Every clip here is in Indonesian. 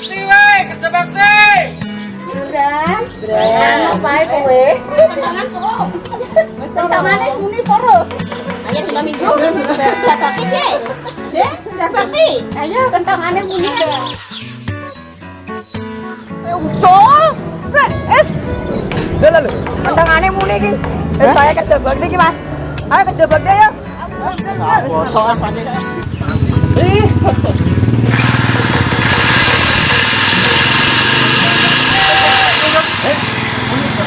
bakti weh, kerja bakti. Bran, Bran, ngapain kowe? Tentangane muni poro. Ayo lima minggu. Sudah bakti, Dek. Dek, sudah bakti. Ayo muni, Dek. Ucul. Nek, es. Lho. Tentangane muni iki. Wis saya kerja bakti iki, Mas. Ayo kerja bakti ya. Bosok asane. Ih.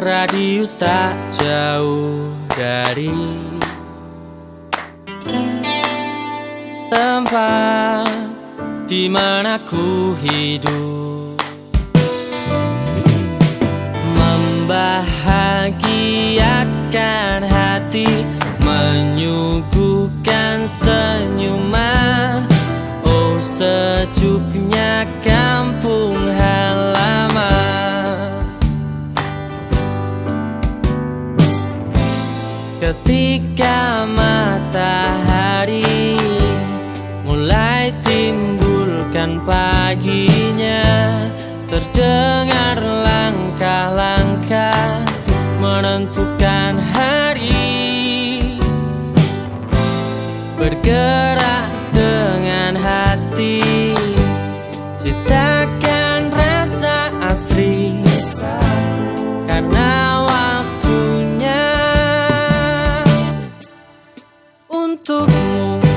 radius tak jauh dari tempat di mana ku hidup. Membahagiakan hati menyuguhkan senyuman ketika matahari mulai timbulkan paginya terdengar langkah-langkah menentukan hari. Bergerak dengan hati ciptakan amor.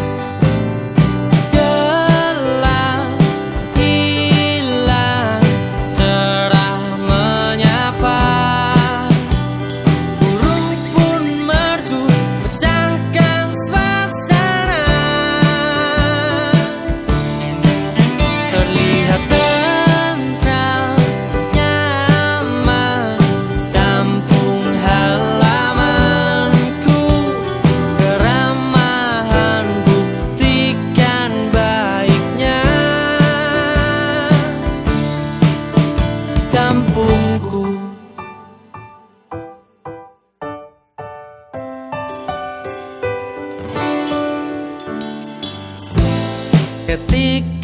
Ketika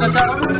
Chinatown